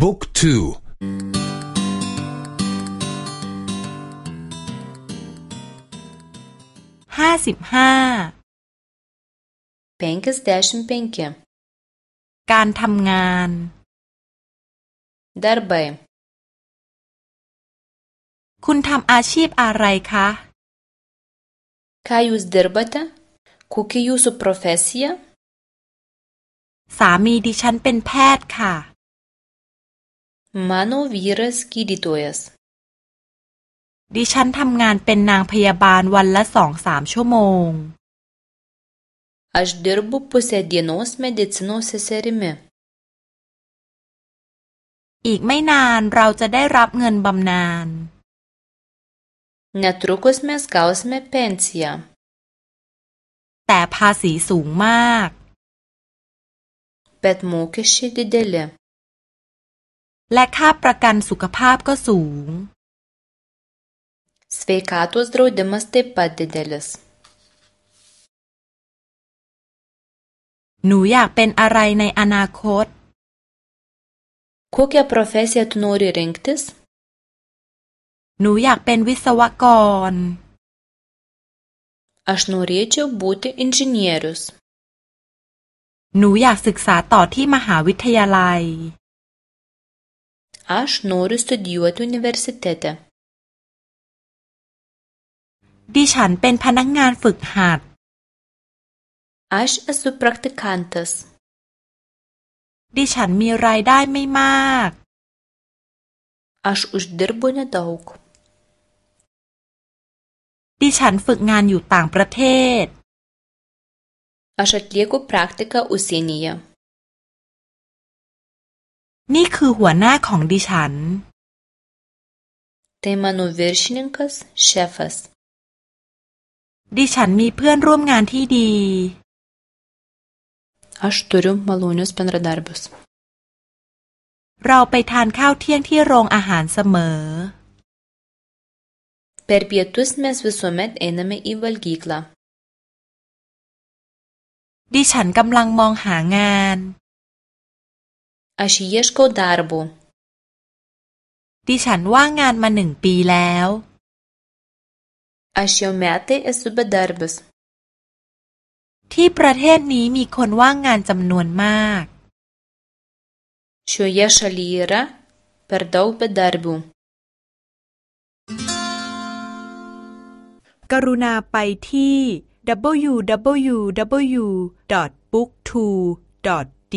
บุ๊กทูห้าสิบห้าเพนกัสเดชมเพนเกการทำงานดาร์เบคุณทำอาชีพอะไรคะคายุสเดอร์บัตคุกิยูสุโปรเฟเซียสามีดิฉันเป็นแพทย์ค่ะ Mano vyras gydytojas ดิฉันทำงานเป็นนางพยาบาลวันละสองสามชั่วโมง Aš dirbu pusę dienos medicinos seserimi. อีกไม่นานเราจะได้รับเงินบำนาญ Netrukus mes gausime pensiją. แต่ภาษีสูงมาก Bet mokesčiai dideli. และค่าประกันสุขภาพก็สูงสวกาตัวสโตรดมัสเตปัดเดเดลสหนูอยากเป็นอะไรในอนาคตคุกยาโปรเฟสเซตโนริเรนงติสหนูอยากเป็นวิศวกรอชโนริเอชบูติอินจิเนียรุสหนูอยากศึกษาต่อที่มหาวิทยาลัย Aš noriu studijuoti universitete. ดิฉันเป็นพนักงานฝึกหัด Aš esu praktikantas. ดิฉันมีรายได้ไม่มาก Aš uždirbu nedaug. ดิฉันฝึกงานอยู่ต่างประเทศ Aš atlieku praktiką užsienyje. นี่คือหัวหน้าของดิฉัน Tai mano viršininkas, šefas. ดิฉันมีเพื่อนร่วมงานที่ดี Aš turiu malonius bendradarbius. เราไปทานข้าวเที่ยงที่โรงอาหารเสมอ Per pietus mes visuomet einame į valgyklą. ดิฉันกำลังมองหางาน Aš ieškau darbo ดิฉันว่างงานมาหนึ่งปีแล้ว Aš jau metai esu bedarbis ที่ประเทศนี้มีคนว่างงานจำนวนมาก Šioje šalyje yra per daug bedarbių กรุณาไปที่ www.book2.de